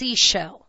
seashell